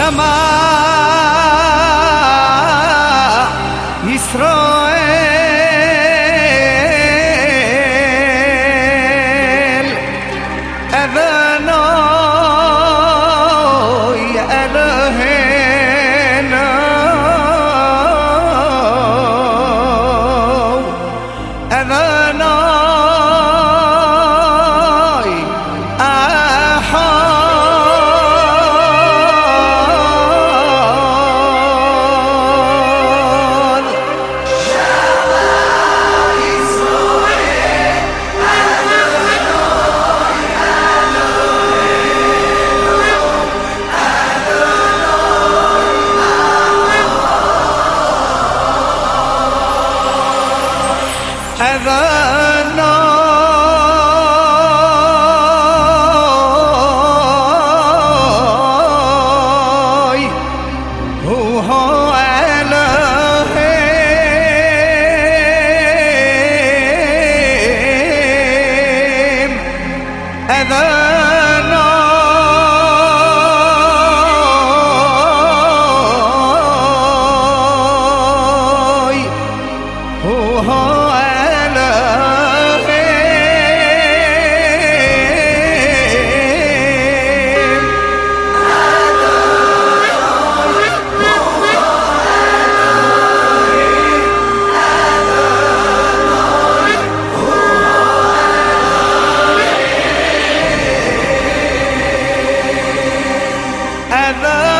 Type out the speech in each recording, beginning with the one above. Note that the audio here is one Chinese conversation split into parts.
Come on. that love.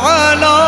على